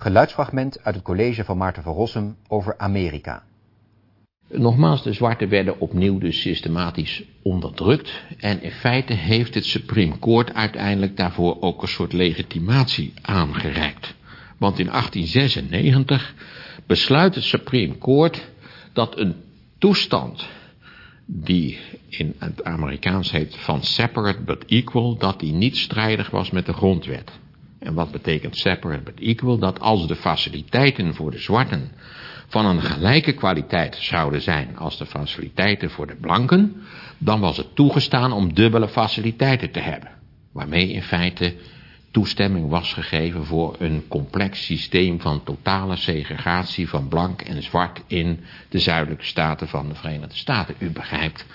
Geluidsfragment uit het college van Maarten van Rossum over Amerika. Nogmaals, de zwarten werden opnieuw dus systematisch onderdrukt. En in feite heeft het Supreme Court uiteindelijk daarvoor ook een soort legitimatie aangereikt. Want in 1896 besluit het Supreme Court dat een toestand die in het Amerikaans heet van separate but equal, dat die niet strijdig was met de grondwet. En wat betekent separate but equal? Dat als de faciliteiten voor de zwarten van een gelijke kwaliteit zouden zijn als de faciliteiten voor de blanken, dan was het toegestaan om dubbele faciliteiten te hebben. Waarmee in feite toestemming was gegeven voor een complex systeem van totale segregatie van blank en zwart in de zuidelijke staten van de Verenigde Staten. U begrijpt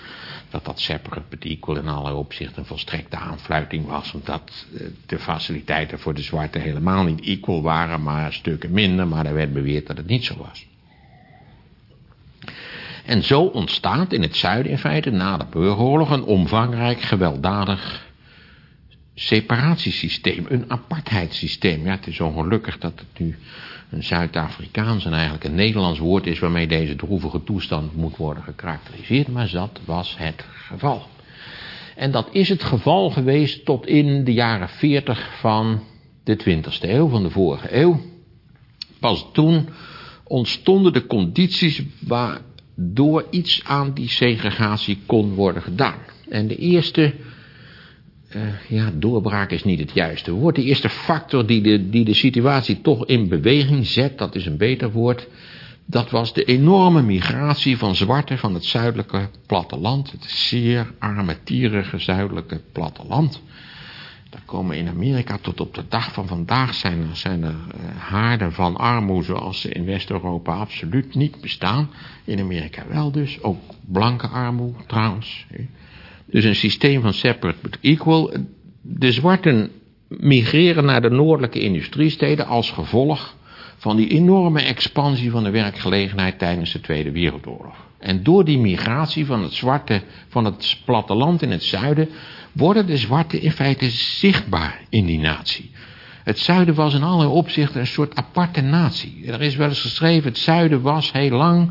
dat dat separate but equal in allerlei opzichten een volstrekte aanfluiting was, omdat eh, de faciliteiten voor de zwarte helemaal niet equal waren, maar stukken minder, maar er werd beweerd dat het niet zo was. En zo ontstaat in het zuiden in feite na de burgeroorlog een omvangrijk gewelddadig separatiesysteem, een apartheidssysteem. Ja, het is ongelukkig dat het nu een Zuid-Afrikaans en eigenlijk een Nederlands woord is waarmee deze droevige toestand moet worden gekarakteriseerd, maar dat was het geval. En dat is het geval geweest tot in de jaren 40 van de 20e eeuw, van de vorige eeuw. Pas toen ontstonden de condities waardoor iets aan die segregatie kon worden gedaan. En de eerste uh, ja, doorbraak is niet het juiste woord. De eerste factor die de, die de situatie toch in beweging zet, dat is een beter woord, dat was de enorme migratie van zwarten van het zuidelijke platteland, het zeer armetierige zuidelijke platteland. Daar komen in Amerika tot op de dag van vandaag zijn er, zijn er uh, haarden van armoede zoals ze in West-Europa absoluut niet bestaan. In Amerika wel dus, ook blanke armoede trouwens. Dus een systeem van separate but equal. De zwarten migreren naar de noordelijke industriesteden als gevolg van die enorme expansie van de werkgelegenheid tijdens de Tweede Wereldoorlog. En door die migratie van het zwarte, van het platteland in het zuiden, worden de zwarten in feite zichtbaar in die natie. Het zuiden was in allerlei opzichten een soort aparte natie. Er is wel eens geschreven, het zuiden was heel lang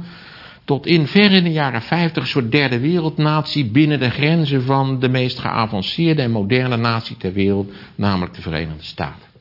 tot in ver in de jaren 50 een soort derde wereldnatie binnen de grenzen van de meest geavanceerde en moderne natie ter wereld, namelijk de Verenigde Staten.